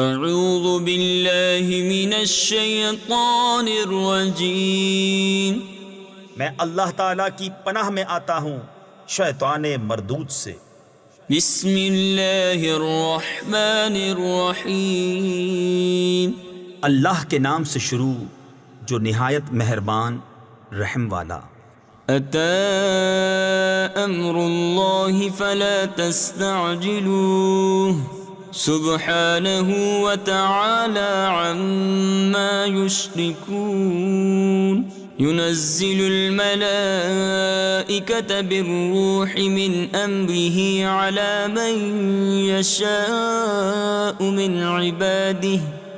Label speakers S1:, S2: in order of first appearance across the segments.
S1: اعوذ باللہ من الشیطان الرجیم میں اللہ تعالی کی پناہ میں آتا ہوں شیطان مردود سے بسم اللہ الرحمن الرحیم اللہ کے نام سے شروع جو نہایت مہربان رحم والا
S2: اتا امر اللہ فلا تستعجلوه سبحانه وتعالى عما يشركون ينزل الملائكة بالروح من أمره على من يشاء من عباده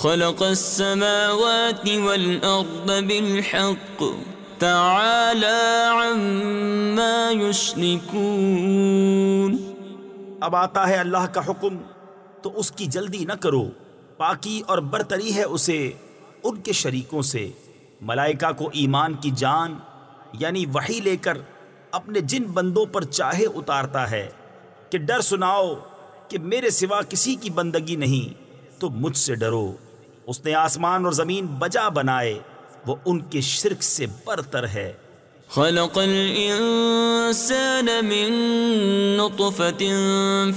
S2: خلق السماوات والأرض بالحق تعالى عما يشركون اب آتا ہے اللہ
S1: کا حکم تو اس کی جلدی نہ کرو پاکی اور برتری ہے اسے ان کے شریکوں سے ملائکہ کو ایمان کی جان یعنی وہی لے کر اپنے جن بندوں پر چاہے اتارتا ہے کہ ڈر سناؤ کہ میرے سوا کسی کی بندگی نہیں تو مجھ سے ڈرو اس نے آسمان اور زمین بجا بنائے وہ ان کے شرک سے برتر ہے
S2: خلق الانسان من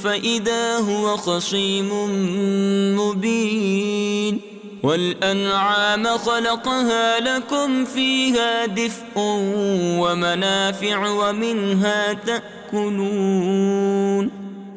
S2: فإذا هو خلقها لكم فيها دفء ومنافع ومنها تأكلون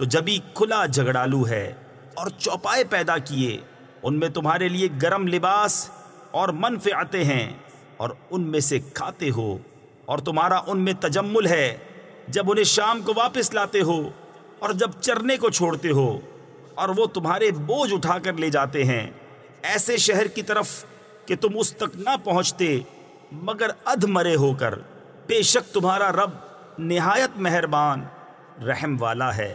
S1: تو جبھی کھلا جھگڑالو ہے اور چوپائے پیدا کیے ان میں تمہارے لیے گرم لباس اور منفعتیں آتے ہیں اور ان میں سے کھاتے ہو اور تمہارا ان میں تجمل ہے جب انہیں شام کو واپس لاتے ہو اور جب چرنے کو چھوڑتے ہو اور وہ تمہارے بوجھ اٹھا کر لے جاتے ہیں ایسے شہر کی طرف کہ تم اس تک نہ پہنچتے مگر ادھ مرے ہو کر بے شک تمہارا رب نہایت مہربان رحم والا ہے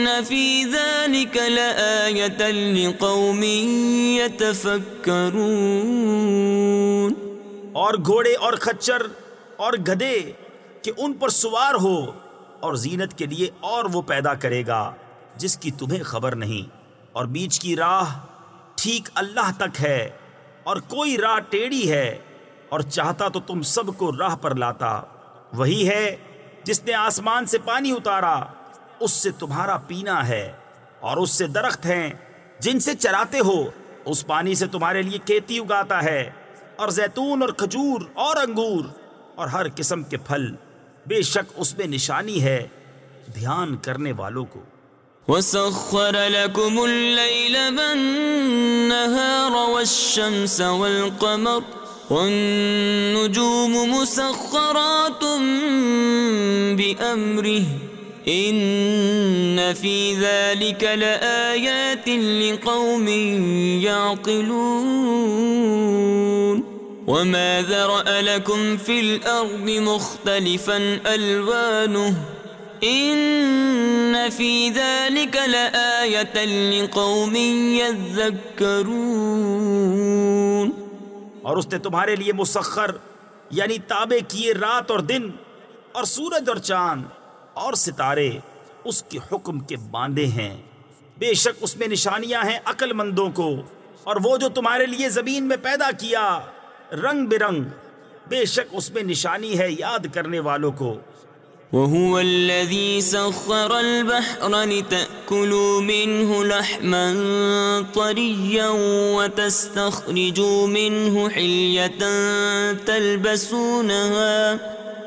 S2: فی لآیتا لقوم یتفکرون اور گھوڑے اور خچر اور گدے
S1: سوار ہو اور زینت کے لیے اور وہ پیدا کرے گا جس کی تمہیں خبر نہیں اور بیچ کی راہ ٹھیک اللہ تک ہے اور کوئی راہ ٹیڑی ہے اور چاہتا تو تم سب کو راہ پر لاتا وہی ہے جس نے آسمان سے پانی اتارا اس سے تمہارا پینا ہے اور اس سے درخت ہیں جن سے چراتے ہو اس پانی سے تمہارے لیے کھیتی اگاتا ہے اور زیتون اور کھجور اور انگور اور ہر قسم کے پھل بے شک اس میں نشانی ہے دھیان کرنے والوں کو
S2: وسخر لكم الليل والنهار والشمس والقمر والنجوم مسخرات بأمره ان فی ذلک لآیات لقوم یعقلون وما ذرأ لكم فی الارض مختلفا الوانه ان فی ذلك لآیتا لقوم یذکرون
S1: اور اس نے تمہارے لیے مسخر یعنی تابع کیے رات اور دن اور سورج اور چاند اور ستارے اس کے حکم کے باندھے ہیں بے شک اس میں نشانیاں ہیں عقل مندوں کو اور وہ جو تمہارے لیے زمین میں پیدا کیا رنگ برنگ بے شک اس میں نشانی ہے یاد
S2: کرنے والوں کو وهو الذي سخر البحر لتأكلوا منه لحما طريا وتستخرجوا منه حلية تلبسونها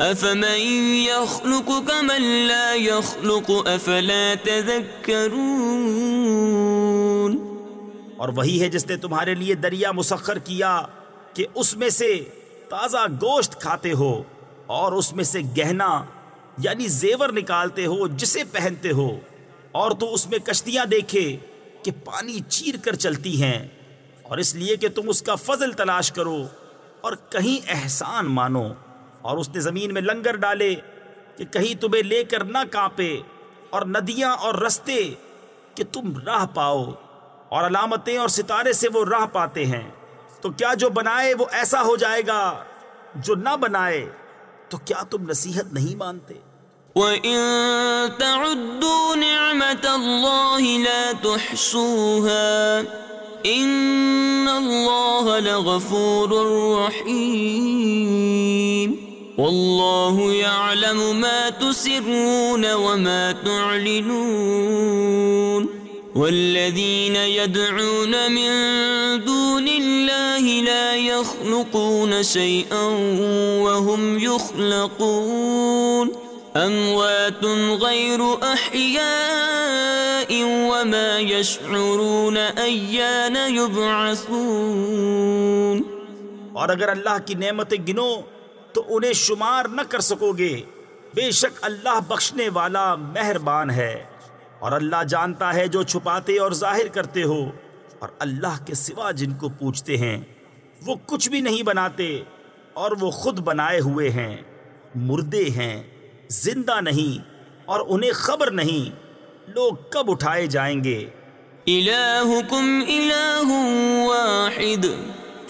S2: اور
S1: وہی ہے جس نے تمہارے لیے دریا مسخر کیا کہ اس میں سے تازہ گوشت کھاتے ہو اور اس میں سے گہنا یعنی زیور نکالتے ہو جسے پہنتے ہو اور تو اس میں کشتیاں دیکھے کہ پانی چیر کر چلتی ہیں اور اس لیے کہ تم اس کا فضل تلاش کرو اور کہیں احسان مانو اور اس نے زمین میں لنگر ڈالے کہ کہیں تمہیں لے کر نہ کانپے اور ندیاں اور رستے کہ تم راہ پاؤ اور علامتیں اور ستارے سے وہ راہ پاتے ہیں تو کیا جو بنائے وہ ایسا ہو جائے گا جو نہ بنائے تو کیا تم نصیحت نہیں مانتے
S2: وَإِن تَعُدُّوا نِعْمَةَ اللَّهِ لَا تُحْصُوهَا إِنَّ اللَّهَ لَغَفُورٌ رَّحِيمٌ واللہ يعلم ما تسرون وما تعلنون والذین يدعون من دون اللہ لا يخلقون شيئا وهم يخلقون اموات غیر احیاء وما يشعرون ایان يبعثون
S1: اور اگر اللہ کی نعمتیں گنو تو انہیں شمار نہ کر سکو گے بے شک اللہ بخشنے والا مہربان ہے اور اللہ جانتا ہے جو چھپاتے اور ظاہر کرتے ہو اور اللہ کے سوا جن کو پوچھتے ہیں وہ کچھ بھی نہیں بناتے اور وہ خود بنائے ہوئے ہیں مردے ہیں زندہ نہیں اور انہیں خبر نہیں لوگ کب اٹھائے جائیں گے
S2: الہکم الہ واحد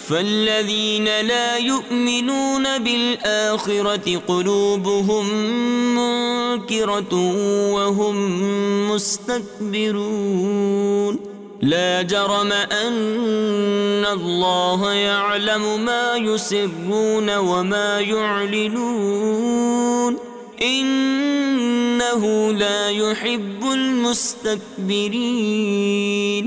S2: فالذین لا يؤمنون بالآخرة قلوبهم منکرة وهم مستكبرون لا جرم ان اللہ يعلم ما يسرون وما يعلنون انہو لا يحب المستكبرين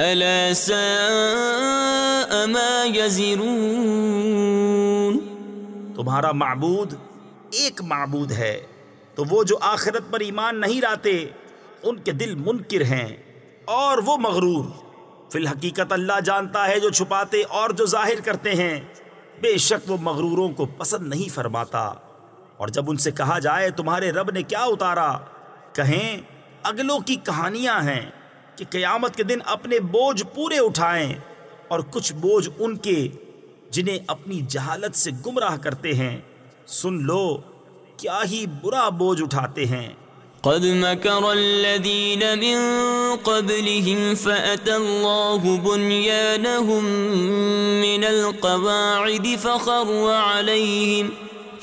S2: الا ساء ما تمہارا معبود
S1: ایک معبود ہے تو وہ جو آخرت پر ایمان نہیں لاتے ان کے دل منکر ہیں اور وہ مغرور فی الحقیقت اللہ جانتا ہے جو چھپاتے اور جو ظاہر کرتے ہیں بے شک وہ مغروروں کو پسند نہیں فرماتا اور جب ان سے کہا جائے تمہارے رب نے کیا اتارا کہیں اگلوں کی کہانیاں ہیں کہ قیامت کے دن اپنے بوجھ پورے اٹھائیں اور کچھ بوجھ ان کے جنہیں اپنی جہالت سے گمراہ کرتے ہیں سن لو
S2: کیا ہی برا بوجھ اٹھاتے ہیں قد مكر الذين من قبلهم فأتى الله بنيانهم من القواعد فخر عليهم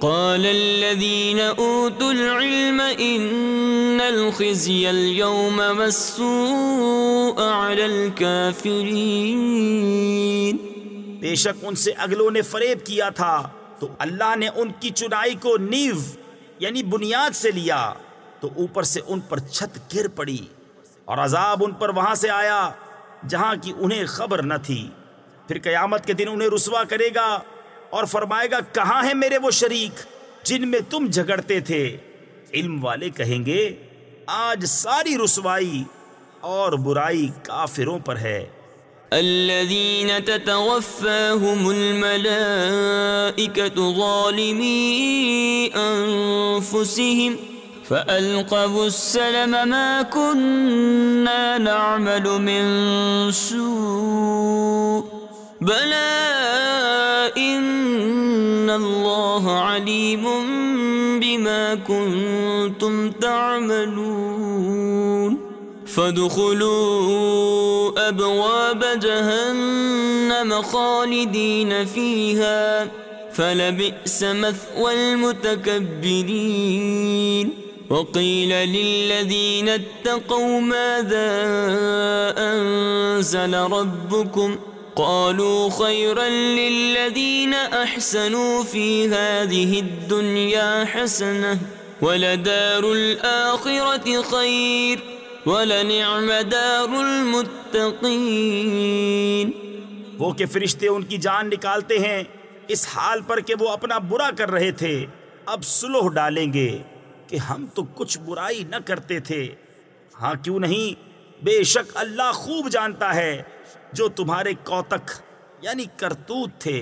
S2: قال الذين العلم ان الخزي اليوم والسوء على الكافرين
S1: سے اگلوں نے فریب کیا تھا تو اللہ نے ان کی چنائی کو نیو یعنی بنیاد سے لیا تو اوپر سے ان پر چھت گر پڑی اور عذاب ان پر وہاں سے آیا جہاں کی انہیں خبر نہ تھی پھر قیامت کے دن انہیں رسوا کرے گا اور فرمائے گا کہاں ہیں میرے وہ شریک جن میں تم جھگڑتے تھے علم والے کہیں گے آج ساری رسوائی اور برائی کافروں پر ہے الذين
S2: تتوفاهم الملائكة ظالمي أنفسهم فألقوا السلم ما كنا نعمل من سوء بلا ان اللہ علیم بما کنتم تعملون فادخلوا ابواب جہنم خالدین فیہا فلبئس مثوى المتكبرين وقيل للذين اتقوا ماذا انزل ربكم قالوا خيرا للذين احسنوا في هذه الدنيا حسنه ولدار الاخره خير ولنعم دار المتقين
S1: وہ کہ فرشتے ان کی جان نکالتے ہیں اس حال پر کہ وہ اپنا برا کر رہے تھے اب سلوح ڈالیں گے کہ ہم تو کچھ برائی نہ کرتے تھے ہاں کیوں نہیں بے شک اللہ خوب جانتا ہے جو تمہارے کوتک یعنی کرتوت تھے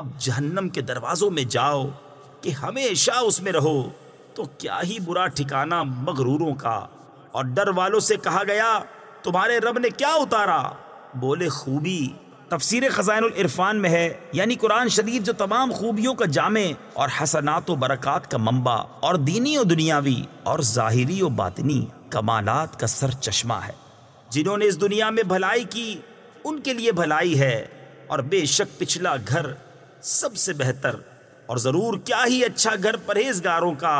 S1: اب جہنم کے دروازوں میں جاؤ کہ ہمیشہ اس میں رہو تو کیا ہی برا ٹھکانہ مغروروں کا اور ڈر والوں سے کہا گیا تمہارے رب نے کیا اتارا بولے خوبی تفسیر خزائن العرفان میں ہے یعنی قرآن شریف جو تمام خوبیوں کا جامع اور حسنات و برکات کا منبع اور دینی و دنیاوی اور ظاہری و باطنی کمالات کا سر چشمہ ہے جنہوں نے اس دنیا میں بھلائی کی ان کے لیے بھلائی ہے اور بے شک پچھلا گھر سب سے بہتر اور ضرور کیا ہی اچھا گھر پرہیزگاروں کا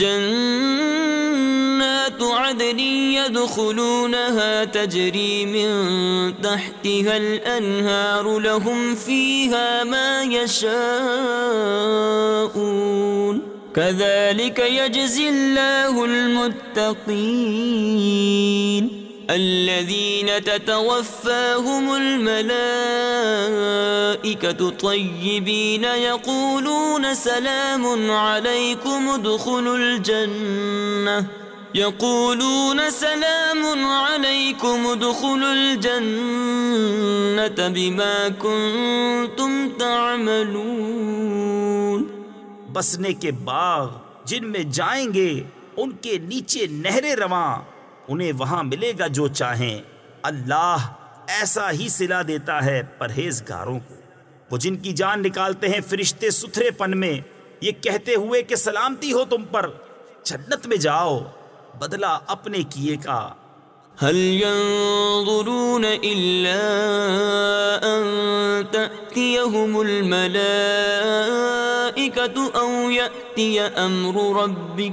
S2: جنات عدن يدخلونها تجري من تحتها الأنهار لهم فيها ما يشاءون كذلك يجزي الله المتقين الذين تتوفاهم الملائكة طيبين يقولون سلام عليكم ادخلوا الجنة يقولون سلام عليكم ادخلوا الجنة بما كنتم تعملون
S1: بسنے کے باغ جن میں جائیں گے ان کے نیچے نہریں رواں انہیں وہاں ملے گا جو چاہیں اللہ ایسا ہی سلا دیتا ہے پرہیزگاروں کو وہ جن کی جان نکالتے ہیں فرشتے ستھرے پن میں یہ کہتے ہوئے کہ سلامتی ہو تم پر جنت میں جاؤ بدلہ اپنے
S2: کیے کا هل ينظرون إلا أن تأتيهم الملائكة أو يأتي أمر ربك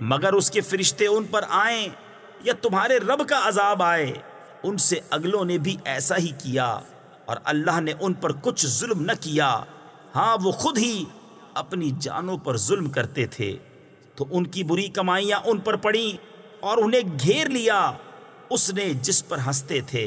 S1: مگر اس کے فرشتے ان پر آئیں یا تمہارے رب کا عذاب آئے ان سے اگلوں نے بھی ایسا ہی کیا اور اللہ نے ان پر کچھ ظلم نہ کیا ہاں وہ خود ہی اپنی جانوں پر ظلم کرتے تھے تو ان کی بری کمائیاں ان پر پڑیں اور انہیں گھیر لیا اس نے جس پر
S2: ہنستے تھے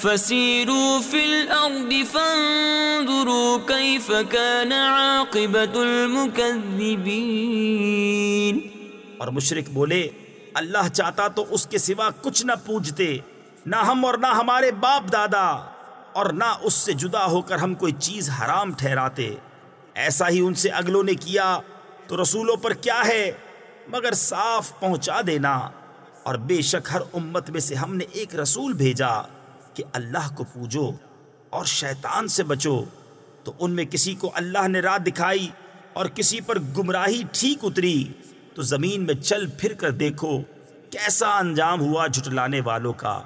S2: فی الارض کیف کان عاقبت
S1: المکذبین اور مشرک بولے اللہ چاہتا تو اس کے سوا کچھ نہ پوجتے نہ ہم اور نہ ہمارے باپ دادا اور نہ اس سے جدا ہو کر ہم کوئی چیز حرام ٹھہراتے ایسا ہی ان سے اگلوں نے کیا تو رسولوں پر کیا ہے مگر صاف پہنچا دینا اور بے شک ہر امت میں سے ہم نے ایک رسول بھیجا کہ اللہ کو پوجو اور شیطان سے بچو تو ان میں کسی کو اللہ نے رات دکھائی اور کسی پر گمراہی ٹھیک اتری تو زمین میں چل پھر کر دیکھو کیسا انجام ہوا جھٹلانے والوں کا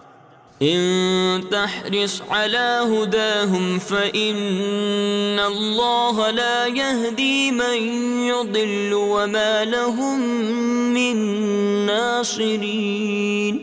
S2: ان على هداهم فإن الله لا يهدي من من يضل وما لهم ناصرين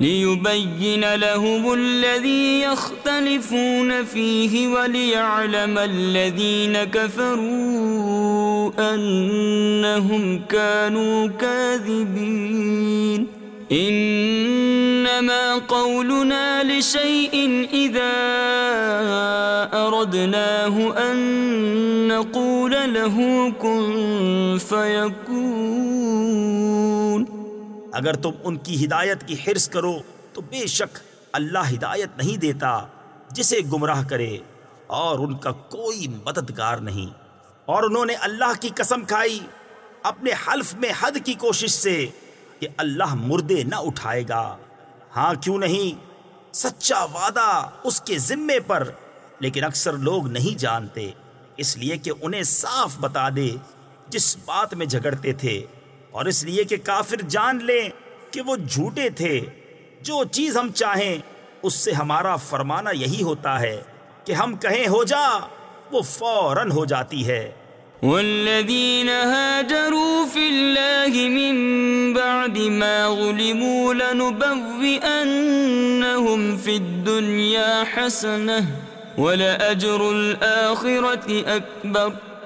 S2: لِيُبَيِّنَ لَهُمُ الَّذِي يَخْتَلِفُونَ فِيهِ وَلِيَعْلَمَ الَّذِينَ كَفَرُوا أَنَّهُمْ كَانُوا كَاذِبِينَ انما قولنا لشيء اذا اردناه ان نقول له كن فيكون اگر تم ان کی ہدایت کی
S1: حرص کرو تو بے شک اللہ ہدایت نہیں دیتا جسے گمراہ کرے اور ان کا کوئی مددگار نہیں اور انہوں نے اللہ کی قسم کھائی اپنے حلف میں حد کی کوشش سے کہ اللہ مردے نہ اٹھائے گا ہاں کیوں نہیں سچا وعدہ اس کے ذمے پر لیکن اکثر لوگ نہیں جانتے اس لیے کہ انہیں صاف بتا دے جس بات میں جھگڑتے تھے اور اس لیے کہ کافر جان لیں کہ وہ جھوٹے تھے جو چیز ہم چاہیں اس سے ہمارا فرمانا یہی ہوتا ہے کہ ہم کہیں ہو جا وہ فوراً ہو جاتی ہے
S2: والذین هاجروا فی اللہ من بعد ما غلموا لنبوئنہم فی الدنیا حسنہ ولأجر الآخرت اکبر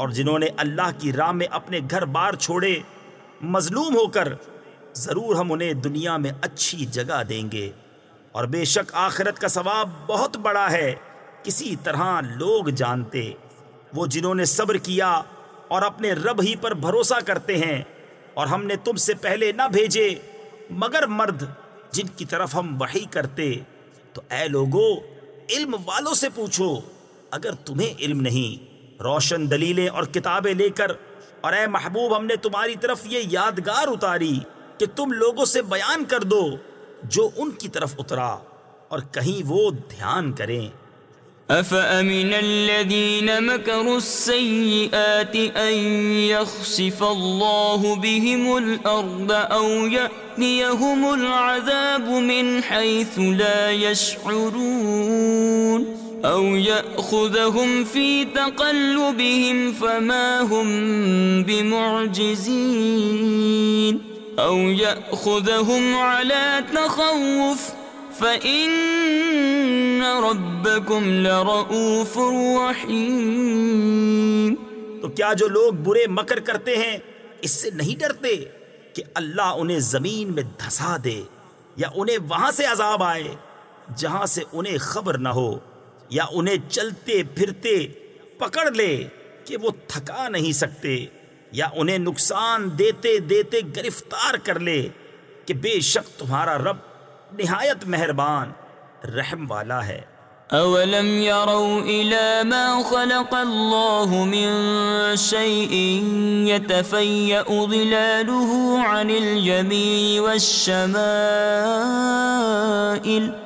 S2: اور
S1: جنہوں نے اللہ کی راہ میں اپنے گھر بار چھوڑے مظلوم ہو کر ضرور ہم انہیں دنیا میں اچھی جگہ دیں گے اور بے شک آخرت کا ثواب بہت بڑا ہے کسی طرح لوگ جانتے وہ جنہوں نے صبر کیا اور اپنے رب ہی پر بھروسہ کرتے ہیں اور ہم نے تم سے پہلے نہ بھیجے مگر مرد جن کی طرف ہم وحی کرتے تو اے لوگوں علم والوں سے پوچھو اگر تمہیں علم نہیں روشن دلیلیں اور کتابیں لے کر اور اے محبوب ہم نے تمہاری طرف یہ یادگار اتاری کہ تم لوگوں سے بیان کر دو جو ان کی طرف اترا اور کہیں وہ دھیان کریں
S2: أَفَأَمِنَ الَّذِينَ مَكَرُوا السَّيِّئَاتِ أَن يَخْسِفَ اللَّهُ بِهِمُ الْأَرْضَ أَوْ يَأْنِيَهُمُ الْعَذَابُ مِنْ حَيْثُ لَا يَشْعُرُونَ او خدم فی لرؤوف رحیم تو
S1: کیا جو لوگ برے مکر کرتے ہیں اس سے نہیں ڈرتے کہ اللہ انہیں زمین میں دھسا دے یا انہیں وہاں سے عذاب آئے جہاں سے انہیں خبر نہ ہو یا انہیں چلتے پھرتے پکڑ لے کہ وہ تھکا نہیں سکتے یا انہیں نقصان دیتے دیتے گرفتار کر لے کہ بے شک تمہارا رب نہایت مہربان رحم والا ہے
S2: اولم يروا الى ما خلق الله من شيء يتفيأ ظلاله عن اليمين والشمائل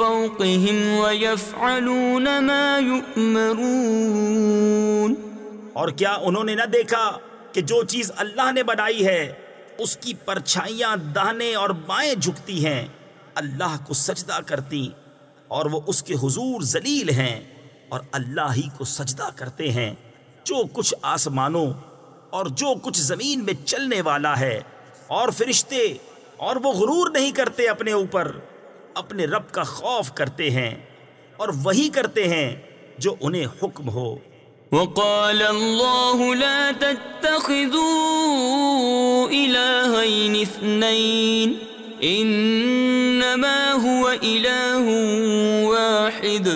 S2: فوقهم ويفعلون ما يؤمرون اور کیا
S1: انہوں نے نہ دیکھا کہ جو چیز اللہ نے بنائی ہے اس کی پرچھائیاں دانے اور بائیں جھکتی ہیں اللہ کو سجدہ کرتی اور وہ اس کے حضور ذلیل ہیں اور اللہ ہی کو سجدہ کرتے ہیں جو کچھ آسمانوں اور جو کچھ زمین میں چلنے والا ہے اور فرشتے اور وہ غرور نہیں کرتے اپنے اوپر اپنے رب کا خوف کرتے ہیں
S2: اور وہی کرتے ہیں جو انہیں حکم ہو وقال لا تتخذوا هو واحد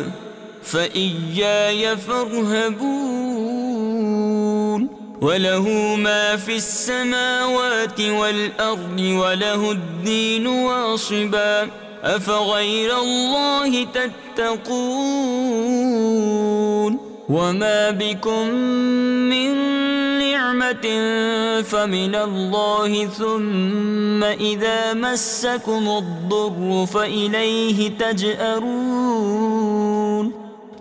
S2: وله وله ما في السماوات والأرض ہوا واصباً افغیر اللہ تتقون وما بكم من نعمت فمن اللہ ثم اذا مسکم الضر فإلیہ تجأرون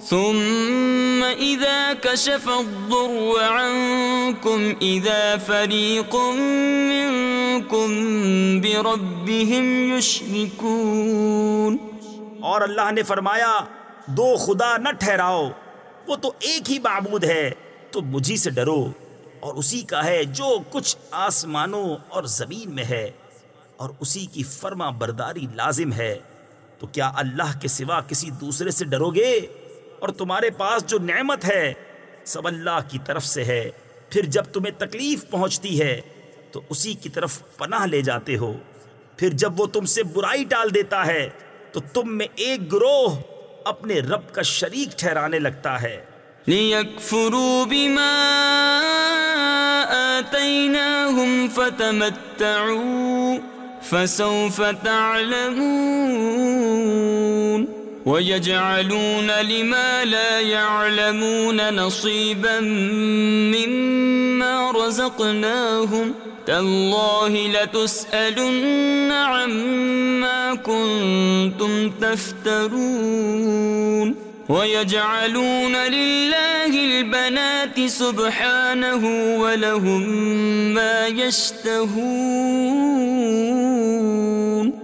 S2: ثم اذا اذا كشف الضر عنكم فريق منكم بربهم يشركون اور اللہ نے فرمایا
S1: دو خدا نہ ٹھہراؤ وہ تو ایک ہی معبود ہے تو مجھے سے ڈرو اور اسی کا ہے جو کچھ آسمانوں اور زمین میں ہے اور اسی کی فرما برداری لازم ہے تو کیا اللہ کے سوا کسی دوسرے سے ڈرو گے اور تمہارے پاس جو نعمت ہے سب اللہ کی طرف سے ہے پھر جب تمہیں تکلیف پہنچتی ہے تو اسی کی طرف پناہ لے جاتے ہو پھر جب وہ تم سے برائی ٹال دیتا ہے تو تم میں ایک گروہ اپنے رب کا شریک ٹھہرانے لگتا ہے
S2: لِيَكْفُرُوا بِمَا آتَيْنَاهُمْ فَتَمَتَّعُوا فَسَوْفَ تَعْلَمُونَ وَيَجْعَلُونَ لِمَا لَا يَعْلَمُونَ نَصِيبًا مِّمَّا رَزَقْنَاهُمْ تَاللَّهِ لَتُسْأَلُنَّ عَمَّا كُنْتُمْ تَفْتَرُونَ وَيَجْعَلُونَ لِلَّهِ الْبَنَاتِ سُبْحَانَهُ وَلَهُمَّا يَشْتَهُونَ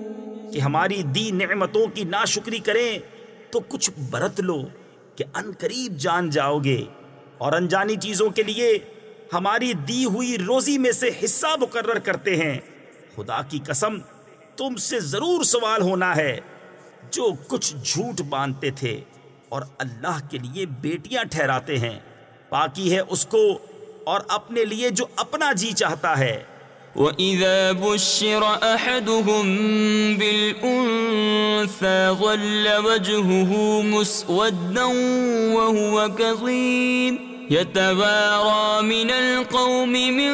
S1: کہ ہماری دی نعمتوں کی ناشکری کریں تو کچھ برت لو کہ ان قریب جان جاؤ گے اور انجانی چیزوں کے لیے ہماری دی ہوئی روزی میں سے حصہ مقرر کرتے ہیں خدا کی قسم تم سے ضرور سوال ہونا ہے جو کچھ جھوٹ باندھتے تھے اور اللہ کے لیے بیٹیاں ٹھہراتے ہیں پاکی ہے اس کو
S2: اور اپنے لیے جو اپنا جی چاہتا ہے وَإِذَا بُشِّرَ أَحَدُهُمْ بِالْأُنْثَى ظَلَّ وَجْهُهُ مُسْوَدًّا وَهُوَ كَظِيمٌ يَتَوَارَى مِنَ الْقَوْمِ مِنْ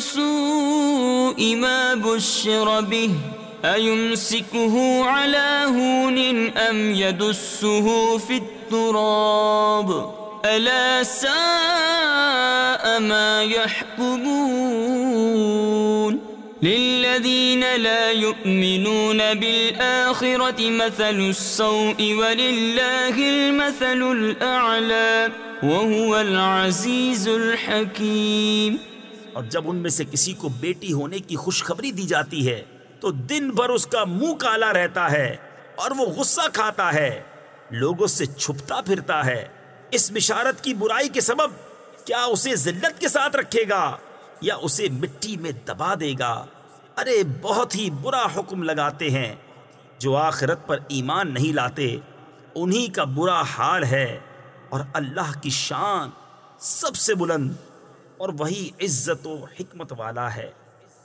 S2: سُوءِ مَا بُشِّرَ بِهِ أَيُمْسِكُهُ عَلَى هُونٍ أَمْ يَدُسُّهُ فِي التُّرَابِ العزيز
S1: الحكيم اور جب ان میں سے کسی کو بیٹی ہونے کی خوشخبری دی جاتی ہے تو دن بھر اس کا منہ کالا رہتا ہے اور وہ غصہ کھاتا ہے لوگوں سے چھپتا پھرتا ہے اس بشارت کی برائی کے سبب کیا اسے ذلت کے ساتھ رکھے گا یا اسے مٹی میں دبا دے گا ارے بہت ہی برا حکم لگاتے ہیں جو آخرت پر ایمان نہیں لاتے انہی کا برا حال ہے اور اللہ کی شان سب سے بلند اور وہی عزت و حکمت والا ہے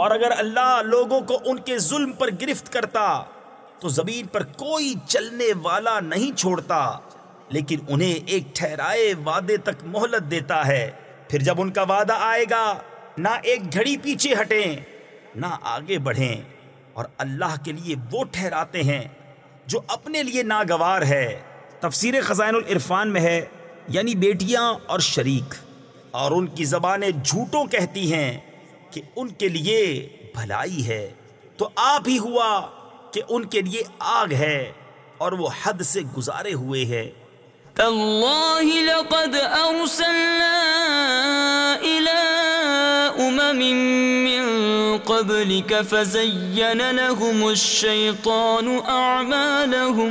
S2: اور اگر اللہ
S1: لوگوں کو ان کے ظلم پر گرفت کرتا تو زمین پر کوئی چلنے والا نہیں چھوڑتا لیکن انہیں ایک ٹھہرائے وعدے تک مہلت دیتا ہے پھر جب ان کا وعدہ آئے گا نہ ایک گھڑی پیچھے ہٹیں نہ آگے بڑھیں اور اللہ کے لیے وہ ٹھہراتے ہیں جو اپنے لیے ناگوار ہے تفسیر خزائن العرفان میں ہے یعنی بیٹیاں اور شریک اور ان کی زبانیں جھوٹوں کہتی ہیں کہ ان کے لیے بھلائی ہے تو آپ ہی ہوا کہ ان کے لیے آگ ہے اور وہ حد سے
S2: گزارے ہوئے ہیں اللہ لقد ارسلنا الى امم من قبلك فزین لهم الشیطان اعمالهم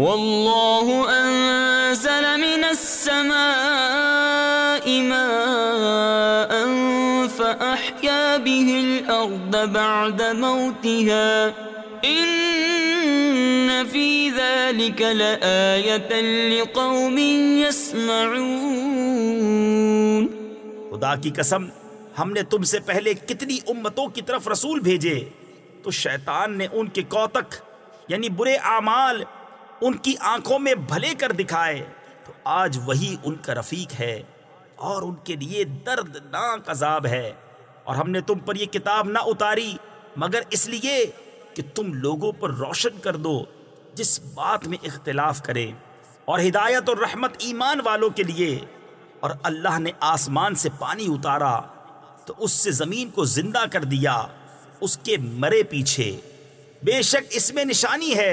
S2: والله أنزل من السماء ماء فأحيا به الأرض بعد موتها إن في ذلك لآية لقوم يسمعون
S1: خدا کی قسم ہم نے تم سے پہلے کتنی امتوں کی طرف رسول بھیجے تو شیطان نے ان کے کوتک یعنی برے اعمال ان کی آنکھوں میں بھلے کر دکھائے تو آج وہی ان کا رفیق ہے اور ان کے لیے درد ناک عذاب ہے اور ہم نے تم پر یہ کتاب نہ اتاری مگر اس لیے کہ تم لوگوں پر روشن کر دو جس بات میں اختلاف کرے اور ہدایت اور رحمت ایمان والوں کے لیے اور اللہ نے آسمان سے پانی اتارا تو اس سے زمین کو زندہ کر دیا اس کے مرے پیچھے بے شک اس میں نشانی ہے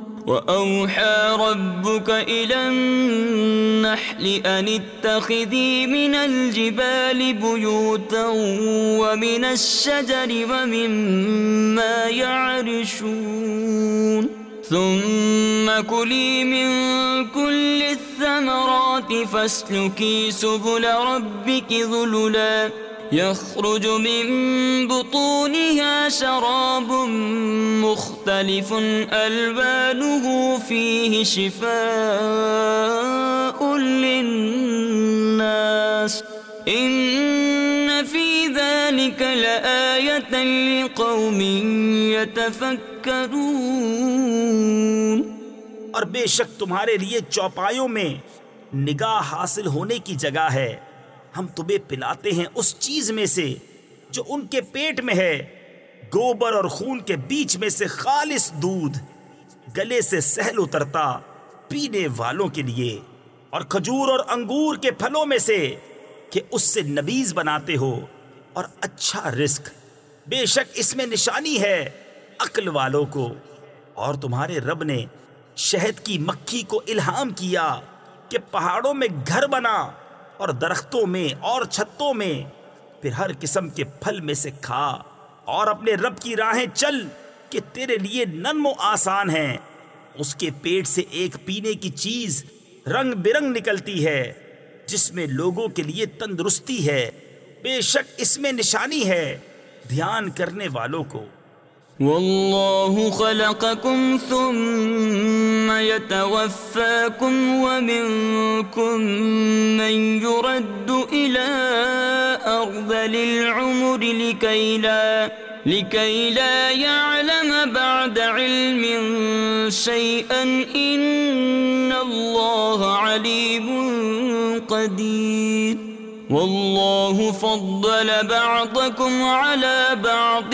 S2: وَأَوْحَى رَبُّكَ إِلَى النَّحْلِ أَنِ اتَّخِذِي مِنَ الْجِبَالِ بُيُوتًا وَمِنَ الشَّجَرِ وَمِمَّا يَعْرِشُونَ ثُمَّ كُلِي مِن كُلِّ الثَّمَرَاتِ فَاسْلُكِي سُبُلَ رَبِّكِ ذُلُلًا يخرج من بطونها شراب مختلف فيه شفاء للناس إن في ذلك لآية لقوم يتفكرون
S1: اور بے شک تمہارے لیے چوپایوں میں نگاہ حاصل ہونے کی جگہ ہے ہم تمہیں پلاتے ہیں اس چیز میں سے جو ان کے پیٹ میں ہے گوبر اور خون کے بیچ میں سے خالص دودھ گلے سے سہل اترتا پینے والوں کے لیے اور کھجور اور انگور کے پھلوں میں سے کہ اس سے نبیز بناتے ہو اور اچھا رزق بے شک اس میں نشانی ہے عقل والوں کو اور تمہارے رب نے شہد کی مکھی کو الہام کیا کہ پہاڑوں میں گھر بنا اور درختوں میں اور چھتوں میں پھر ہر قسم کے پھل میں سے کھا اور اپنے رب کی راہیں چل کہ تیرے لیے ننم و آسان ہے اس کے پیٹ سے ایک پینے کی چیز رنگ برنگ نکلتی ہے جس میں لوگوں کے لیے تندرستی ہے بے شک اس میں نشانی ہے
S2: دھیان کرنے والوں کو وَاللَّهُ خَلَقَكُمْ ثُمَّ يَتَوَفَّاكُمْ وَمِنْكُمْ مَنْ يُرَدُّ إِلَىٰ أَرْضَ لِلْعُمُرِ لِكَيْ لَا, لكي لا يَعْلَمَ بَعْدَ عِلْمٍ شَيْئًا إِنَّ اللَّهَ عَلِيمٌ قَدِيرٌ وَاللَّهُ فَضَّلَ بَعْضَكُمْ عَلَىٰ بَعْضٍ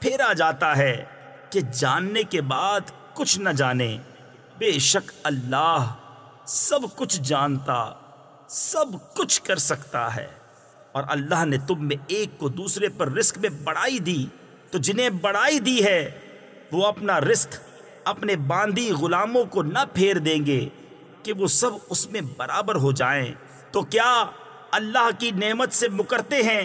S1: پھیرا جاتا ہے کہ جاننے کے بعد کچھ نہ جانے بے شک اللہ سب کچھ جانتا سب کچھ کر سکتا ہے اور اللہ نے تم میں ایک کو دوسرے پر رسک میں بڑائی دی تو جنہیں بڑائی دی ہے وہ اپنا رسک اپنے باندھی غلاموں کو نہ پھیر دیں گے کہ وہ سب اس میں برابر ہو جائیں تو کیا
S2: اللہ کی نعمت سے مکرتے ہیں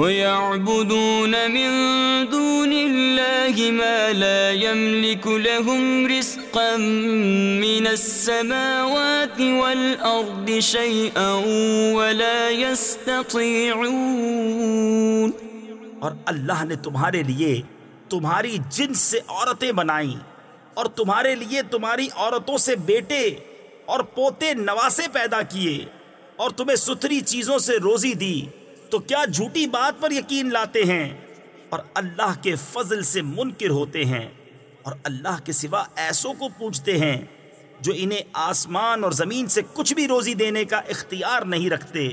S2: وَيَعْبُدُونَ مِن دُونِ اللَّهِ مَا لَا يَمْلِكُ لَهُمْ رِزْقًا مِنَ السَّمَاوَاتِ وَالْأَرْضِ شَيْئًا وَلَا يَسْتَطِيعُونَ اور اللہ نے
S1: تمہارے لیے تمہاری جن سے عورتیں بنائیں اور تمہارے لیے تمہاری عورتوں سے بیٹے اور پوتے نواسے پیدا کیے اور تمہیں ستری چیزوں سے روزی دی تو کیا جھوٹی بات پر یقین لاتے ہیں اور اللہ کے فضل سے منکر ہوتے ہیں اور اللہ کے سوا ایسوں کو پوچھتے ہیں جو انہیں آسمان اور زمین سے کچھ بھی روزی دینے کا اختیار نہیں رکھتے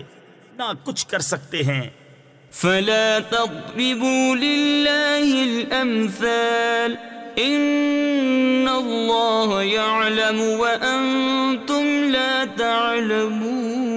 S2: نہ کچھ کر سکتے ہیں فلا لا تعلمون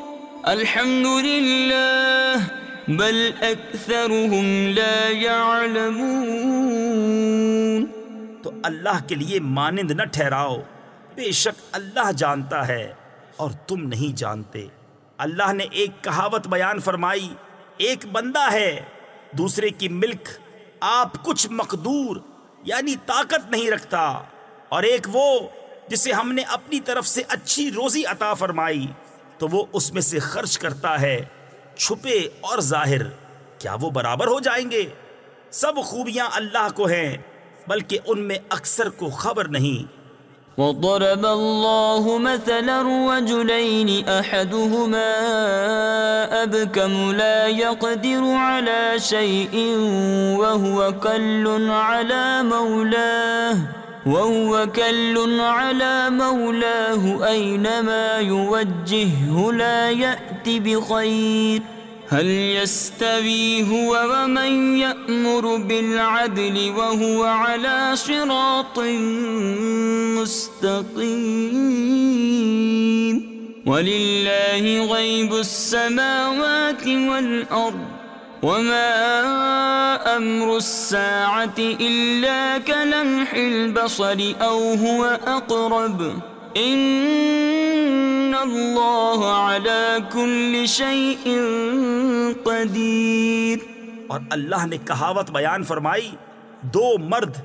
S2: الحمد لله بل لا
S1: يعلمون تو اللہ کے لیے مانند نہ ٹھہراؤ بے شک اللہ جانتا ہے اور تم نہیں جانتے اللہ نے ایک کہاوت بیان فرمائی ایک بندہ ہے دوسرے کی ملک آپ کچھ مقدور یعنی طاقت نہیں رکھتا اور ایک وہ جسے ہم نے اپنی طرف سے اچھی روزی عطا فرمائی تو وہ اس میں سے خرچ کرتا ہے چھپے اور ظاہر کیا وہ برابر ہو جائیں گے سب خوبیاں اللہ کو ہیں بلکہ ان میں اکثر کو خبر نہیں
S2: وضرب الله مثلا رجلين أحدهما أبكم لا يقدر على شيء وهو كل على مولاه وهو كل على مولاه أينما يوجهه لا يأتي بخير هل يستوي هو ومن يأمر بالعدل وهو على شراط مستقيم ولله غيب السماوات والأرض وما امر الساعه الا كلمح البصر او هو اقرب ان الله على كل شيء
S1: قدير اور اللہ نے کہاوت بیان فرمائی دو مرد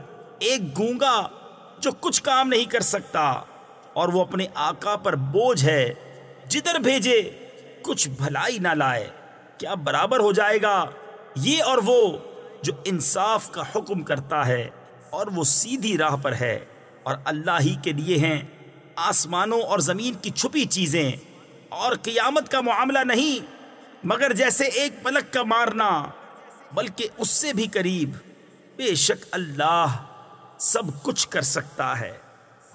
S1: ایک گونگا جو کچھ کام نہیں کر سکتا اور وہ اپنے آقا پر بوجھ ہے جدھر بھیجے کچھ بھلائی نہ لائے کیا برابر ہو جائے گا یہ اور وہ جو انصاف کا حکم کرتا ہے اور وہ سیدھی راہ پر ہے اور اللہ ہی کے لیے ہیں آسمانوں اور زمین کی چھپی چیزیں اور قیامت کا معاملہ نہیں مگر جیسے ایک پلک کا مارنا بلکہ اس سے بھی قریب بے شک اللہ سب کچھ کر سکتا ہے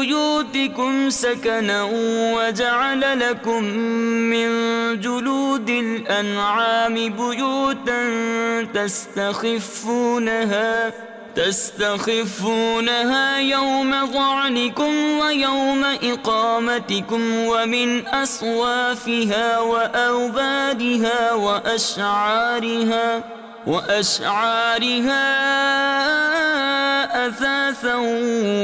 S2: بيوتكم سكنا وجعل لكم من جلود الأنعام بيوتا تستخفونها تستخفونها يوم ضعنكم ويوم إقامتكم ومن أصوافها وأوبادها وأشعارها وأشعارها أثاثا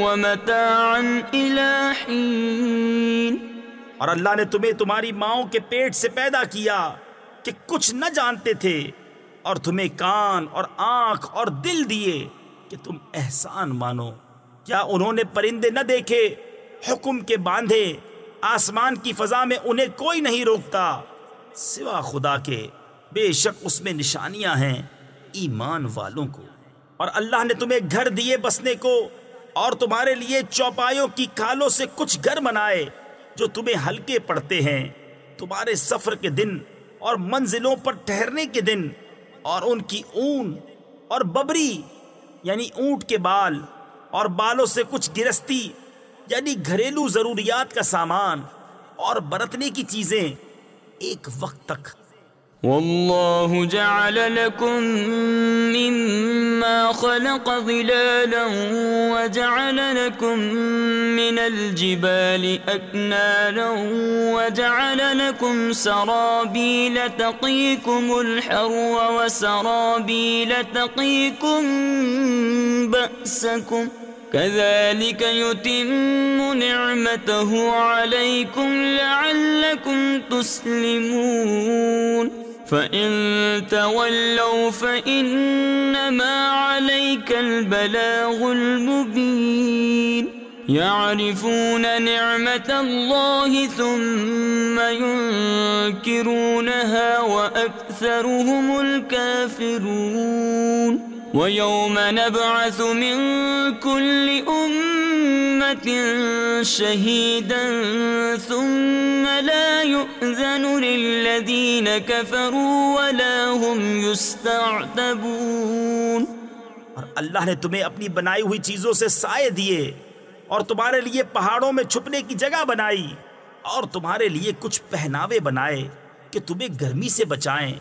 S2: ومتاعا
S1: إلى حين اور اللہ نے تمہیں تمہاری ماؤں کے پیٹ سے پیدا کیا کہ کچھ نہ جانتے تھے اور تمہیں کان اور آنکھ اور دل دیے کہ تم احسان مانو کیا انہوں نے پرندے نہ دیکھے حکم کے باندھے آسمان کی فضا میں انہیں کوئی نہیں روکتا سوا خدا کے بے شک اس میں نشانیاں ہیں ایمان والوں کو اور اللہ نے تمہیں گھر دیے بسنے کو اور تمہارے لیے چوپایوں کی کالوں سے کچھ گھر بنائے جو تمہیں ہلکے پڑتے ہیں تمہارے سفر کے دن اور منزلوں پر ٹھہرنے کے دن اور ان کی اون اور ببری یعنی اونٹ کے بال اور بالوں سے کچھ گرستی یعنی گھریلو ضروریات کا سامان اور برتنے کی چیزیں ایک
S2: وقت تک والله جعل لكم مما خلق ظلالا وجعل لكم من الجبال أكنالا وجعل لكم سرابيل تقيكم الحر وسرابيل تقيكم بأسكم كذلك يتم نعمته عليكم لعلكم تسلمون فَإِن تَوَلَّوْا فَإِنَّمَا عَلَيْكَ الْبَلَاغُ الْمُبِينُ يَعْرِفُونَ نِعْمَةَ اللَّهِ ثُمَّ يُنْكِرُونَهَا وَأَكْثَرُهُمُ الْكَافِرُونَ وَيَوْمَ نَبْعَثُ مِنْ كُلِّ أُمَّةٍ شہید
S1: اللہ نے تمہیں اپنی بنائی ہوئی چیزوں سے سائے دیے اور تمہارے لیے پہاڑوں میں چھپنے کی جگہ بنائی اور تمہارے لیے کچھ پہناوے بنائے کہ تمہیں گرمی سے بچائیں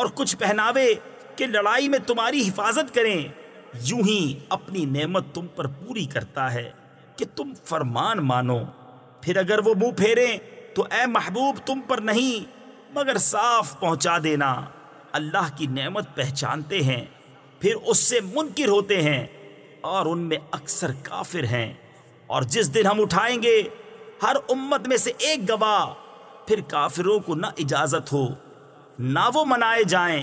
S1: اور کچھ پہناوے کہ لڑائی میں تمہاری حفاظت کریں یوں ہی اپنی نعمت تم پر پوری کرتا ہے کہ تم فرمان مانو پھر اگر وہ منہ پھیریں تو اے محبوب تم پر نہیں مگر صاف پہنچا دینا اللہ کی نعمت پہچانتے ہیں پھر اس سے منکر ہوتے ہیں اور ان میں اکثر کافر ہیں اور جس دن ہم اٹھائیں گے ہر امت میں سے ایک گواہ پھر کافروں کو نہ اجازت
S2: ہو نہ وہ منائے جائیں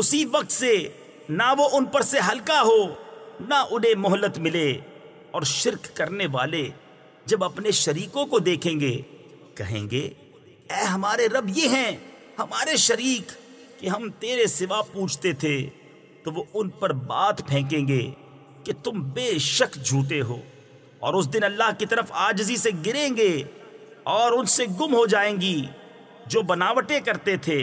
S1: اسی وقت سے نہ وہ ان پر سے ہلکا ہو نہ انہیں مہلت ملے اور شرک کرنے والے جب اپنے شریکوں کو دیکھیں گے کہیں گے اے ہمارے رب یہ ہیں ہمارے شریک کہ ہم تیرے سوا پوچھتے تھے تو وہ ان پر بات پھینکیں گے کہ تم بے شک جھوٹے ہو اور اس دن اللہ کی طرف آجزی سے گریں گے اور ان سے گم ہو جائیں گی جو بناوٹیں کرتے تھے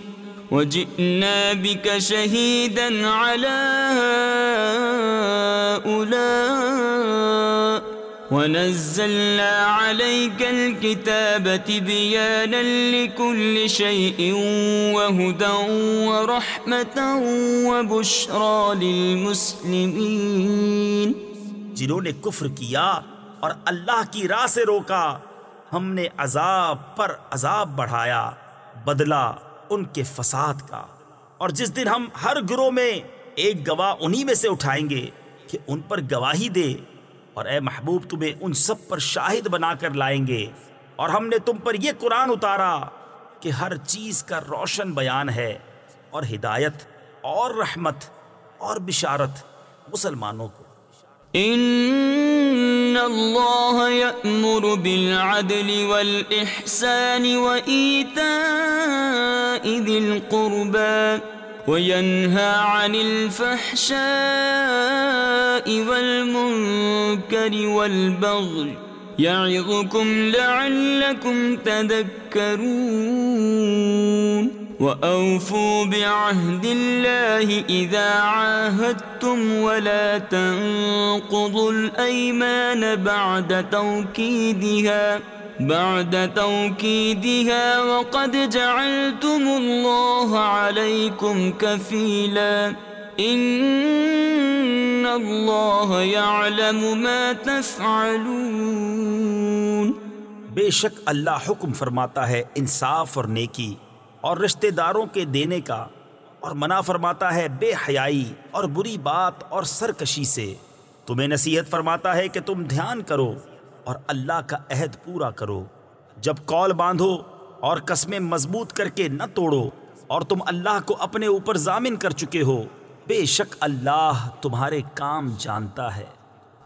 S2: وجئنا بك شهيدا على هؤلاء ونزلنا عليك الكتاب بيانا لكل شيء وهدى ورحمة وبشرى للمسلمين
S1: جنہوں نے کفر کیا اور اللہ کی راہ سے روکا ہم نے عذاب پر عذاب بڑھایا بدلہ ان کے فساد کا اور جس دن ہم ہر گروہ میں ایک گواہ انہی میں سے اٹھائیں گے کہ ان پر گواہی دے اور اے محبوب تمہیں ان سب پر شاہد بنا کر لائیں گے اور ہم نے تم پر یہ قرآن اتارا کہ ہر چیز کا روشن بیان ہے اور ہدایت اور رحمت اور بشارت مسلمانوں کو
S2: ان اللہ یأمر بالعدل والاحسان وایتاء ذی القربى وینہا عن الفحشاء والمنکر والبغی یعظکم لعلکم تذکرون وَأَوْفُوا بِعَهْدِ اللَّهِ إِذَا عَاهَدتُّمْ وَلَا تَنْقُضُوا الْأَيْمَانَ بَعْدَ تَوْكِيدِهَا بَعْدَ تَوْكِيدِهَا وَقَدْ جَعَلْتُمُ اللَّهَ عَلَيْكُمْ كَفِيلًا إِنَّ اللَّهَ يَعْلَمُ مَا تَفْعَلُونَ بے شک اللہ
S1: حکم فرماتا ہے انصاف اور نیکی اور رشتہ داروں کے دینے کا اور منع فرماتا ہے بے حیائی اور بری بات اور سرکشی سے تمہیں نصیحت فرماتا ہے کہ تم دھیان کرو اور اللہ کا عہد پورا کرو جب کال باندھو اور قسمیں مضبوط کر کے نہ توڑو اور تم اللہ کو اپنے اوپر ضامن کر چکے ہو بے شک اللہ تمہارے کام جانتا ہے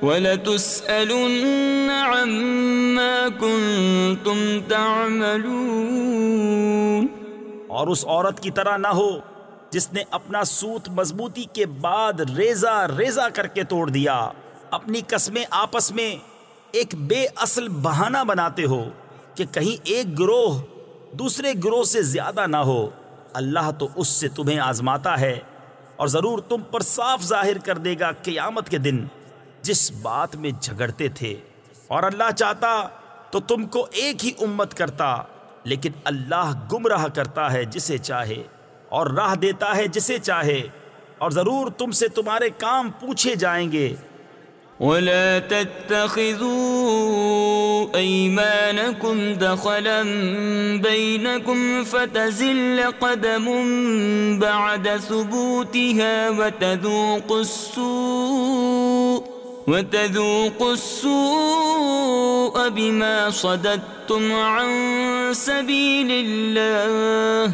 S2: وَلَتُسْأَلُنَّ عَمَّا كُنْتُمْ
S1: تَعْمَلُونَ اور اس عورت کی طرح نہ ہو جس نے اپنا سوت مضبوطی کے بعد ریزہ ریزہ کر کے توڑ دیا اپنی قسمیں آپس میں ایک بے اصل بہانہ بناتے ہو کہ کہیں ایک گروہ دوسرے گروہ سے زیادہ نہ ہو اللہ تو اس سے تمہیں آزماتا ہے اور ضرور تم پر صاف ظاہر کر دے گا قیامت کے دن جس بات میں جھگڑتے تھے اور اللہ چاہتا تو تم کو ایک ہی امت کرتا لیکن اللہ گمراہ کرتا ہے جسے چاہے اور راہ دیتا ہے جسے چاہے اور ضرور تم سے تمہارے کام پوچھے جائیں گے
S2: ولا تتخذوا ايمانكم دخلا بينكم فتزل قدم بعد ثبوتها وتذوقوا السوء وَتَذُوقُ السُّوءَ بِمَا صَدَدْتُمْ عَن سَبِيلِ اللَّهِ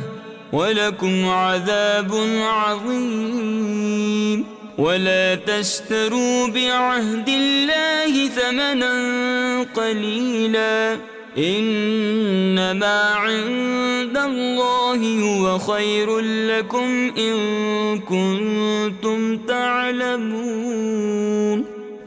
S2: وَلَكُمْ عَذَابٌ عَظِيمٌ وَلَا تَشْتَرُوا بِعَهْدِ اللَّهِ ثَمَنًا قَلِيلًا انما عند الله هو خير لكم ان كنتم تعلمون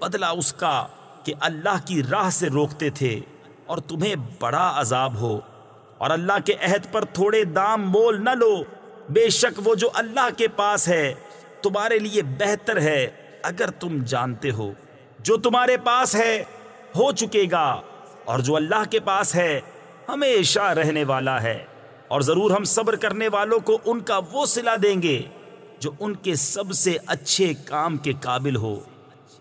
S1: بدلہ اس کا کہ اللہ کی راہ سے روکتے تھے اور تمہیں بڑا عذاب ہو اور اللہ کے عہد پر تھوڑے دام مول نہ لو بے شک وہ جو اللہ کے پاس ہے تمہارے لیے بہتر ہے اگر تم جانتے ہو جو تمہارے پاس ہے ہو چکے گا اور جو اللہ کے پاس ہے ہمیشہ رہنے والا ہے اور ضرور ہم صبر کرنے والوں کو ان کا وہ صلہ دیں گے جو ان کے سب سے اچھے کام کے قابل ہو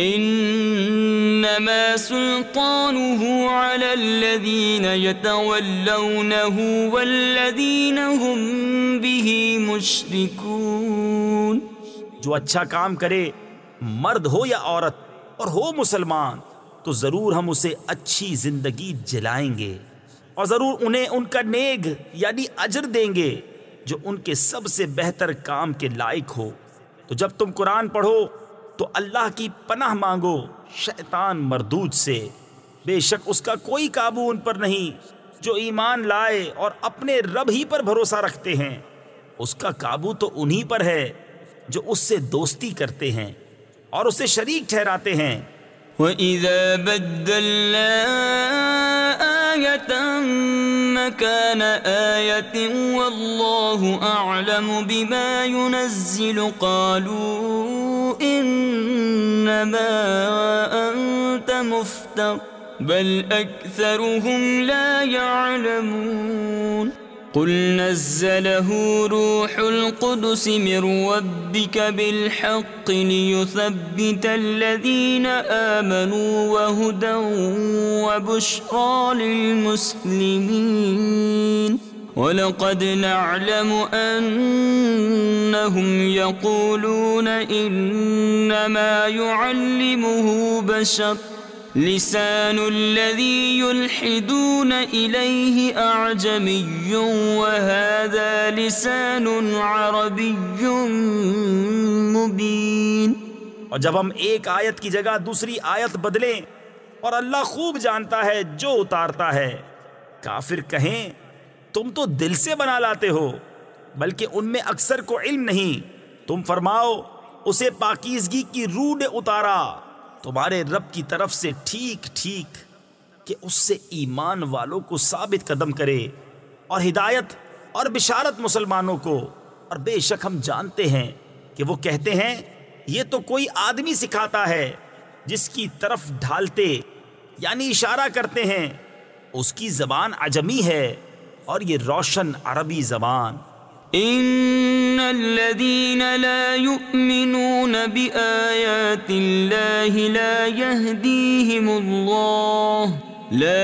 S2: انما سلطانه على الذين يتولونه والذين هم به مشركون جو اچھا
S1: کام کرے مرد ہو یا عورت اور ہو مسلمان تو ضرور ہم اسے اچھی زندگی جلائیں گے اور ضرور انہیں ان کا نیگ یعنی اجر دیں گے جو ان کے سب سے بہتر کام کے لائق ہو تو جب تم قرآن پڑھو تو اللہ کی پناہ مانگو شیطان مردود سے بے شک اس کا کوئی قابو ان پر نہیں جو ایمان لائے اور اپنے رب ہی پر بھروسہ رکھتے ہیں اس کا قابو تو انہی پر ہے جو اس سے دوستی
S2: کرتے ہیں اور اسے شریک ٹھہراتے ہیں وَإِذَا بَدَّلْنَا انما انت مفتر بل اکثرهم لا يعلمون قل نزله روح القدس من ربك بالحق ليثبت الذين آمنوا وهدى وبشرى للمسلمين وَلَقَدْ نَعْلَمُ أَنَّهُمْ يَقُولُونَ إِنَّمَا يُعَلِّمُهُ بَشَرٌ اور جب
S1: ہم ایک آیت کی جگہ دوسری آیت بدلیں اور اللہ خوب جانتا ہے جو اتارتا ہے کافر کہیں تم تو دل سے بنا لاتے ہو بلکہ ان میں اکثر کو علم نہیں تم فرماؤ اسے پاکیزگی کی نے اتارا تمہارے رب کی طرف سے ٹھیک ٹھیک کہ اس سے ایمان والوں کو ثابت قدم کرے اور ہدایت اور بشارت مسلمانوں کو اور بے شک ہم جانتے ہیں کہ وہ کہتے ہیں یہ تو کوئی آدمی سکھاتا ہے جس کی طرف ڈھالتے یعنی اشارہ کرتے ہیں اس کی زبان اجمی ہے اور یہ روشن عربی زبان
S2: ان الذين لا لا لا يؤمنون الله الله الله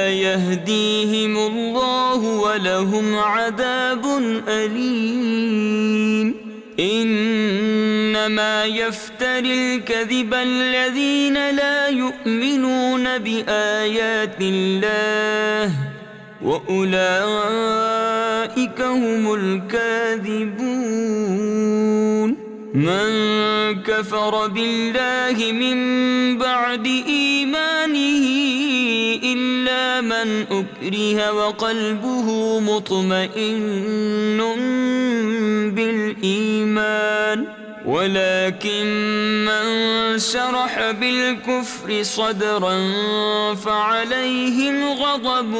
S2: يهديهم يهديهم ولهم عذاب نلا انما يفتر الكذب الذين لا يؤمنون البی الله هُمُ الْكَاذِبُونَ مَنْ كَفَرَ بِاللَّهِ مِنْ بَعْدِ إِيمَانِهِ إِلَّا مَنْ أُكْرِهَ وَقَلْبُهُ مل بِالْإِيمَانِ ولكن من من شرح بالكفر صدرا فعليهم غضب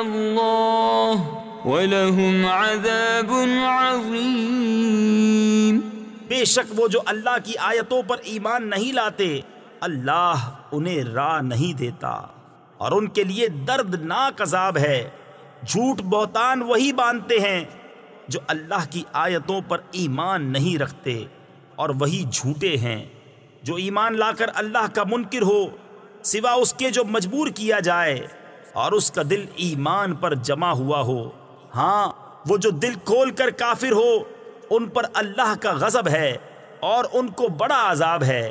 S2: الله ولهم عذاب عظيم بے شک وہ
S1: جو اللہ کی آیتوں پر ایمان نہیں لاتے اللہ انہیں راہ نہیں دیتا اور ان کے لیے درد ناک عذاب ہے جھوٹ بہتان وہی باندھتے ہیں جو اللہ کی آیتوں پر ایمان نہیں رکھتے اور وہی جھوٹے ہیں جو ایمان لا کر اللہ کا منکر ہو سوا اس کے جو مجبور کیا جائے اور اس کا دل ایمان پر جمع ہوا ہو ہاں وہ جو دل کھول کر کافر ہو ان پر اللہ کا غضب ہے اور ان کو بڑا عذاب ہے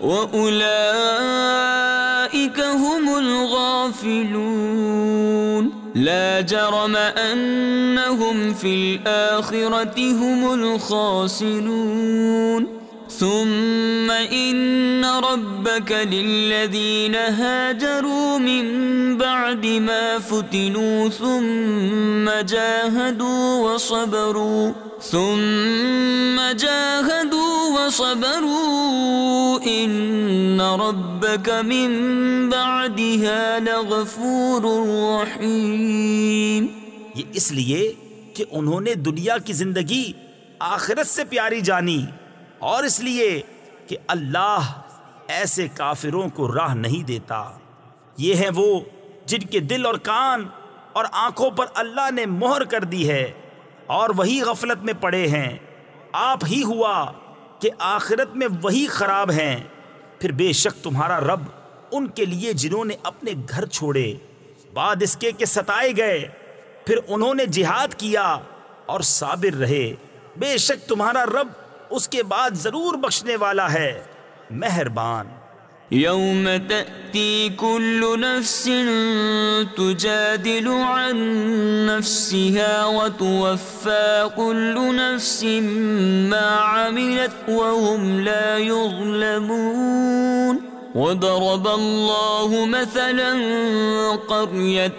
S2: وَأُولَئِكَ هُمُ الْغَافِلُونَ لَا جَرَمَ أَنَّهُمْ فِي الْآخِرَةِ هُمُ الْخَاسِلُونَ ثم ان ربك للذين هاجروا من بعد ما فتنوا ثم جاهدوا وصبروا ثم جاهدوا وصبروا ربك من بعدها لغفور یہ اس لیے
S1: کہ انہوں نے دنیا کی زندگی آخرت سے پیاری جانی اور اس لیے کہ اللہ ایسے کافروں کو راہ نہیں دیتا یہ ہے وہ جن کے دل اور کان اور آنکھوں پر اللہ نے مہر کر دی ہے اور وہی غفلت میں پڑے ہیں آپ ہی ہوا کہ آخرت میں وہی خراب ہیں پھر بے شک تمہارا رب ان کے لیے جنہوں نے اپنے گھر چھوڑے بعد اس کے کہ ستائے گئے پھر انہوں نے جہاد کیا اور صابر رہے بے شک تمہارا رب اس کے بعد ضرور بخشنے والا ہے
S2: مہربان یوم تأتی کل نفس تجادل عن نفسها وتوفى كل نفس ما عملت وهم لا يظلمون وضرب الله مثلا قرية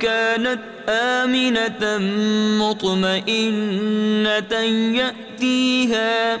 S2: كانت آمنة مطمئنة يأتيها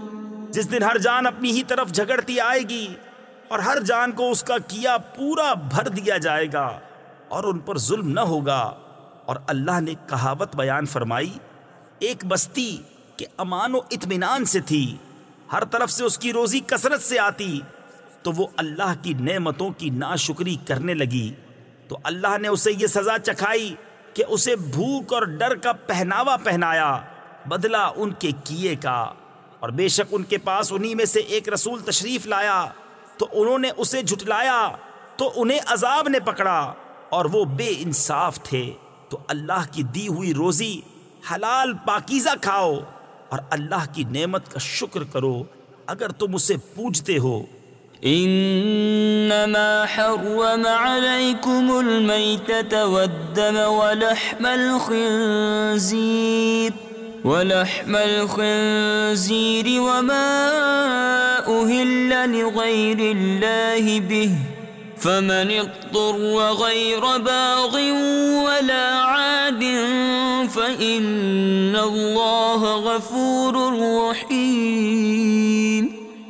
S1: جس دن ہر جان اپنی ہی طرف جھگڑتی آئے گی اور ہر جان کو اس کا کیا پورا بھر دیا جائے گا اور ان پر ظلم نہ ہوگا اور اللہ نے کہاوت بیان فرمائی ایک بستی کہ امان و اطمینان سے تھی ہر طرف سے اس کی روزی کثرت سے آتی تو وہ اللہ کی نعمتوں کی ناشکری کرنے لگی تو اللہ نے اسے یہ سزا چکھائی کہ اسے بھوک اور ڈر کا پہناوا پہنایا بدلہ ان کے کیے کا اور بے شک ان کے پاس انہی میں سے ایک رسول تشریف لایا تو انہوں نے اسے جھٹلایا تو انہیں عذاب نے پکڑا اور وہ بے انصاف تھے تو اللہ کی دی ہوئی روزی حلال پاکیزہ کھاؤ اور اللہ کی نعمت کا شکر کرو اگر تم اسے پوجتے ہو
S2: انما حرم والدم ولحم ولحم الخنزير وما أهل لغير الله به فمن اضطر غير باغ ولا عاد فإن الله غفور رحيم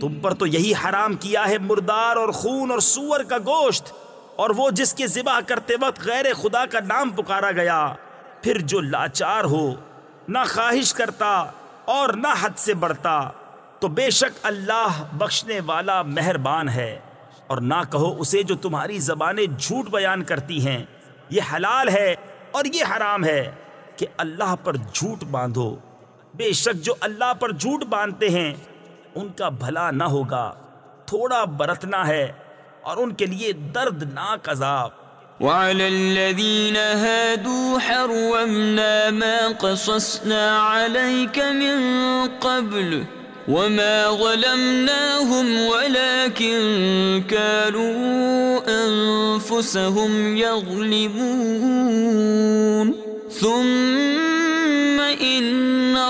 S1: تم پر تو یہی حرام کیا ہے مردار اور خون اور سور کا گوشت اور وہ جس کے ذبا کرتے وقت غیر خدا کا نام پکارا گیا پھر جو لاچار ہو نہ خواہش کرتا اور نہ حد سے بڑھتا تو بے شک اللہ بخشنے والا مہربان ہے اور نہ کہو اسے جو تمہاری زبانیں جھوٹ بیان کرتی ہیں یہ حلال ہے اور یہ حرام ہے کہ اللہ پر جھوٹ باندھو بے شک جو اللہ پر جھوٹ باندھتے ہیں ان کا بھلا نہ ہوگا تھوڑا برتنا ہے اور ان
S2: کے لیے دردناک عذاب وعلى الذين هادوا حرمنا ما قصصنا عليك من قبل وما ظلمناهم ولكن كانوا أنفسهم يظلمون ثم إن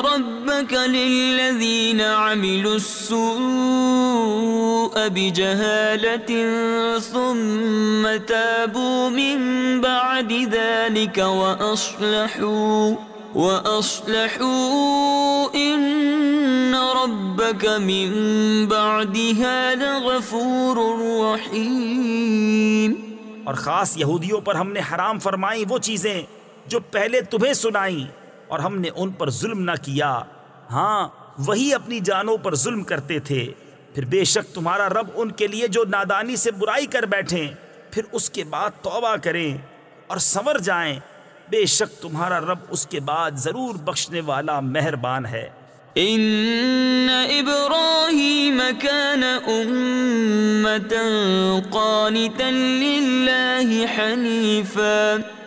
S2: ربك للذين عملوا السوء بجهالة ثم تابوا من بعد ذلك وأصلحوا وأصلحوا إن ربك من بعدها لغفور
S1: رحيم اور خاص یہودیوں پر ہم نے حرام فرمائی وہ چیزیں جو پہلے تمہیں سنائیں اور ہم نے ان پر ظلم نہ کیا ہاں وہی اپنی جانوں پر ظلم کرتے تھے پھر بے شک تمہارا رب ان کے لیے جو نادانی سے برائی کر بیٹھیں پھر اس کے بعد توبہ کریں اور سنور جائیں بے شک تمہارا رب اس کے بعد ضرور بخشنے والا مہربان ہے
S2: ان ابراہیم امتا قانتا للہ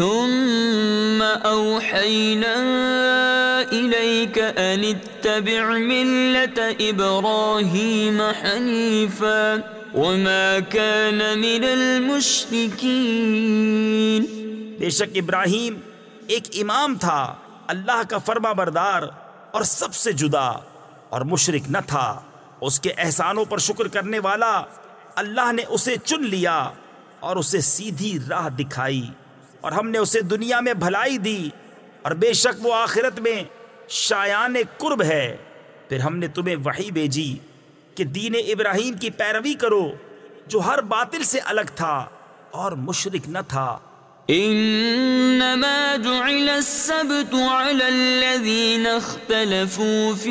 S2: بے شک
S1: ابراہیم ایک امام تھا اللہ کا فرما بردار اور سب سے جدا اور مشرق نہ تھا اس کے احسانوں پر شکر کرنے والا اللہ نے اسے چن لیا اور اسے سیدھی راہ دکھائی اور ہم نے اسے دنیا میں بھلائی دی اور بے شک وہ آخرت میں شایان قرب ہے پھر ہم نے تمہیں وہی بھیجی کہ دین ابراہیم کی پیروی کرو جو ہر باطل سے الگ تھا اور مشرق نہ تھا انما
S2: جعل السبت على اختلفوا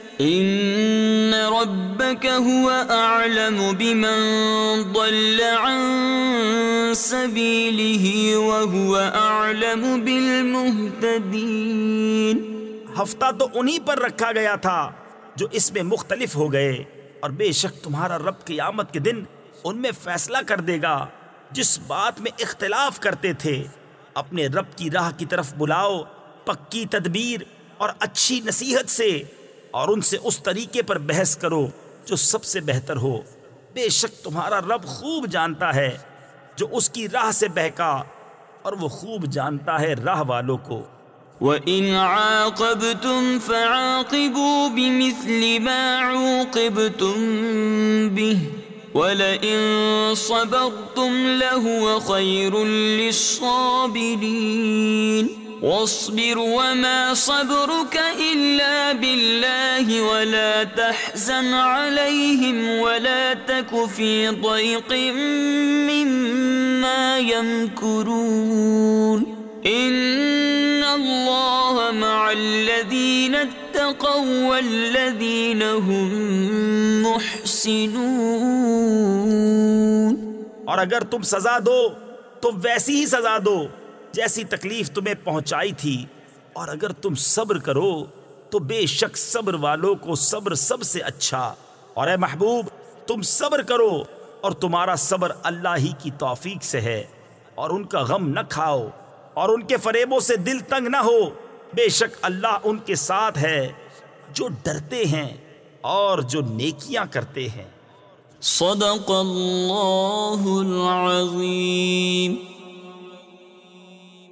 S2: ان ربك هو اعلم اعلم بمن ضل عن سبيله وهو بالمهتدين ہفتہ تو انہی پر رکھا
S1: گیا تھا جو اس میں مختلف ہو گئے اور بے شک تمہارا رب قیامت کے دن ان میں فیصلہ کر دے گا جس بات میں اختلاف کرتے تھے اپنے رب کی راہ کی طرف بلاؤ پکی تدبیر اور اچھی نصیحت سے اور ان سے اس طریقے پر بحث کرو جو سب سے بہتر ہو بے شک تمہارا رب خوب جانتا ہے جو اس کی راہ سے بہکا اور وہ خوب جانتا ہے راہ والوں کو
S2: وَإِنْ عَاقَبْتُمْ فَعَاقِبُوا بِمِثْلِ مَا عُوقِبْتُمْ بِهِ وَلَئِن صَبَرْتُمْ لَهُوَ خَيْرٌ لِلصَّابِرِينَ واصبر وما صبرك إلا بالله ولا تحزن عليهم ولا تك في ضيق مما يمكرون إن الله مع الذين اتقوا والذين هم محسنون
S1: اور اگر تم سزا دو تو ویسی ہی سزا دو جیسی تکلیف تمہیں پہنچائی تھی اور اگر تم صبر کرو تو بے شک صبر والوں کو صبر سب سے اچھا اور اے محبوب تم صبر کرو اور تمہارا صبر اللہ ہی کی توفیق سے ہے اور ان کا غم نہ کھاؤ اور ان کے فریبوں سے دل تنگ نہ ہو بے شک اللہ ان کے ساتھ ہے جو ڈرتے ہیں اور جو نیکیاں کرتے ہیں صدق
S2: اللہ العظیم